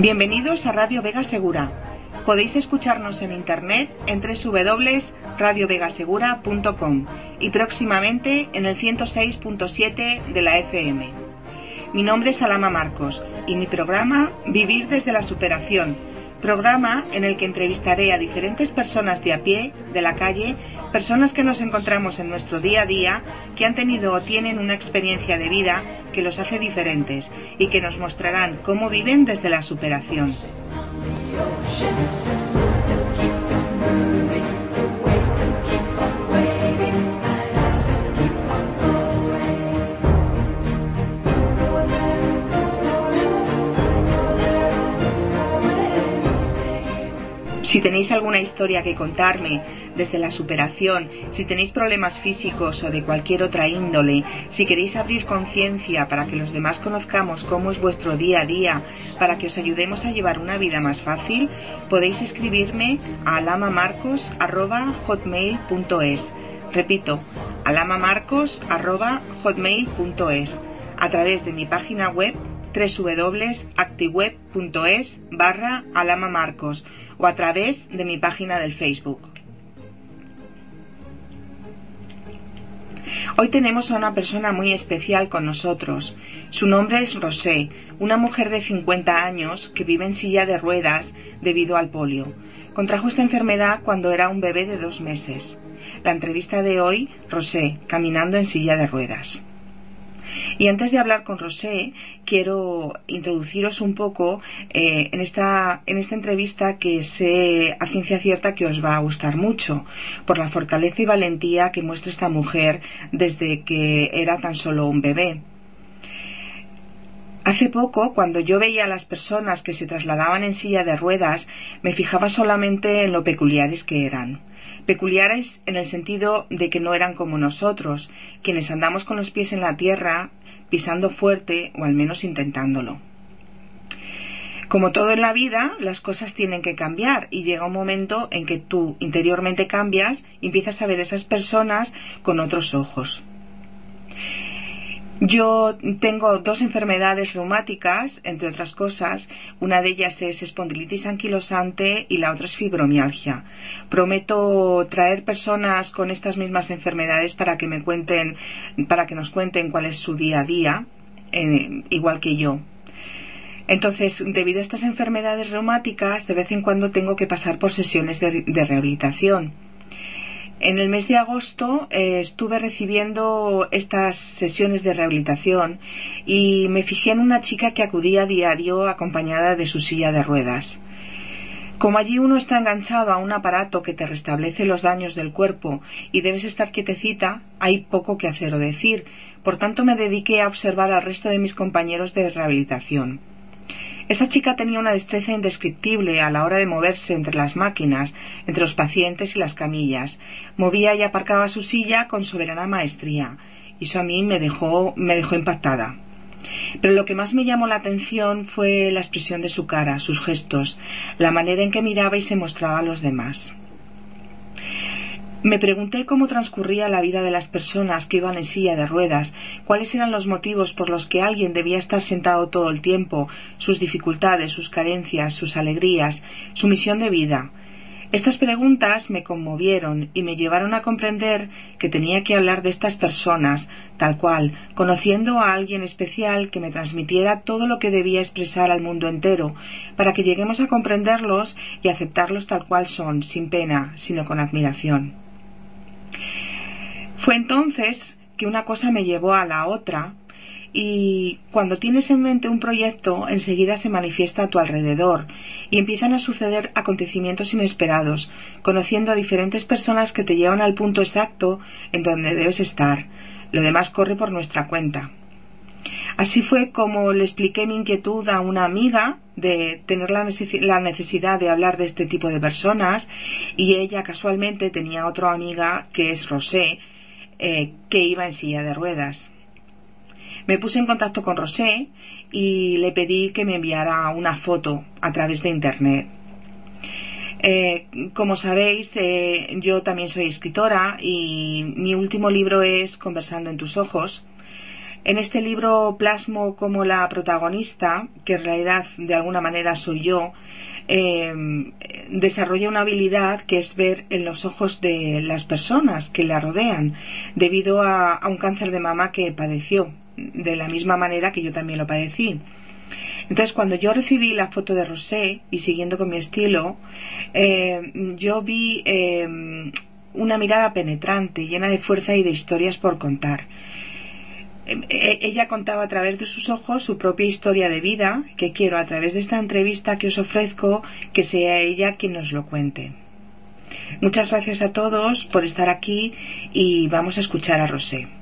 Bienvenidos a Radio Vega Segura. Podéis escucharnos en internet en www.radiovegasegura.com y próximamente en el 106.7 de la FM. Mi nombre es Alama Marcos y mi programa Vivir desde la Superación, programa en el que entrevistaré a diferentes personas de a pie, de la calle, personas que nos encontramos en nuestro día a día, que han tenido o tienen una experiencia de vida que los hace diferentes y que nos mostrarán cómo viven desde la superación. Si tenéis alguna historia que contarme desde la superación, si tenéis problemas físicos o de cualquier otra índole, si queréis abrir conciencia para que los demás conozcamos cómo es vuestro día a día, para que os ayudemos a llevar una vida más fácil, podéis escribirme a alamamarcos.hotmail.es. Repito, alamamarcos.hotmail.es a través de mi página web www.actiweb.es barra alamamarcos o a través de mi página del Facebook. Hoy tenemos a una persona muy especial con nosotros. Su nombre es Rosé, una mujer de 50 años que vive en silla de ruedas debido al polio. Contrajo esta enfermedad cuando era un bebé de dos meses. La entrevista de hoy, Rosé, caminando en silla de ruedas. Y antes de hablar con Rosé, quiero introduciros un poco eh, en, esta, en esta entrevista que sé a ciencia cierta que os va a gustar mucho, por la fortaleza y valentía que muestra esta mujer desde que era tan solo un bebé. Hace poco, cuando yo veía a las personas que se trasladaban en silla de ruedas, me fijaba solamente en lo peculiares que eran peculiares en el sentido de que no eran como nosotros, quienes andamos con los pies en la tierra, pisando fuerte o al menos intentándolo. Como todo en la vida, las cosas tienen que cambiar y llega un momento en que tú interiormente cambias y empiezas a ver esas personas con otros ojos. Yo tengo dos enfermedades reumáticas, entre otras cosas. Una de ellas es espondilitis anquilosante y la otra es fibromialgia. Prometo traer personas con estas mismas enfermedades para que me cuenten, para que nos cuenten cuál es su día a día, eh, igual que yo. Entonces, debido a estas enfermedades reumáticas, de vez en cuando tengo que pasar por sesiones de rehabilitación. En el mes de agosto eh, estuve recibiendo estas sesiones de rehabilitación y me fijé en una chica que acudía a diario acompañada de su silla de ruedas. Como allí uno está enganchado a un aparato que te restablece los daños del cuerpo y debes estar quietecita, hay poco que hacer o decir. Por tanto, me dediqué a observar al resto de mis compañeros de rehabilitación. Esa chica tenía una destreza indescriptible a la hora de moverse entre las máquinas, entre los pacientes y las camillas. Movía y aparcaba su silla con soberana maestría. Y eso a mí me dejó, me dejó impactada. Pero lo que más me llamó la atención fue la expresión de su cara, sus gestos, la manera en que miraba y se mostraba a los demás. Me pregunté cómo transcurría la vida de las personas que iban en silla de ruedas, cuáles eran los motivos por los que alguien debía estar sentado todo el tiempo, sus dificultades, sus carencias, sus alegrías, su misión de vida. Estas preguntas me conmovieron y me llevaron a comprender que tenía que hablar de estas personas, tal cual, conociendo a alguien especial que me transmitiera todo lo que debía expresar al mundo entero, para que lleguemos a comprenderlos y aceptarlos tal cual son, sin pena, sino con admiración. Fue entonces que una cosa me llevó a la otra y cuando tienes en mente un proyecto enseguida se manifiesta a tu alrededor y empiezan a suceder acontecimientos inesperados, conociendo a diferentes personas que te llevan al punto exacto en donde debes estar. Lo demás corre por nuestra cuenta. Así fue como le expliqué mi inquietud a una amiga de tener la, necesidad de hablar de este tipo de personas y ella casualmente tenía otra amiga que es Rosé, eh, que iba en silla de ruedas. Me puse en contacto con Rosé y le pedí que me enviara una foto a través de Internet. Eh, como sabéis, eh, yo también soy escritora y mi último libro es Conversando en tus ojos. En este libro plasmo como la protagonista, que en realidad de alguna manera soy yo, eh, desarrolla una habilidad que es ver en los ojos de las personas que la rodean, debido a, un cáncer de mama que padeció, de la misma manera que yo también lo padecí. Entonces, cuando yo recibí la foto de Rosé y siguiendo con mi estilo, eh, yo vi eh, una mirada penetrante, llena de fuerza y de historias por contar. Em, e, ella contaba a través de sus ojos su propia historia de vida, que quiero a través de esta entrevista que os ofrezco que sea ella quien nos lo cuente. Muchas gracias a todos por estar aquí y vamos a escuchar a Rosé.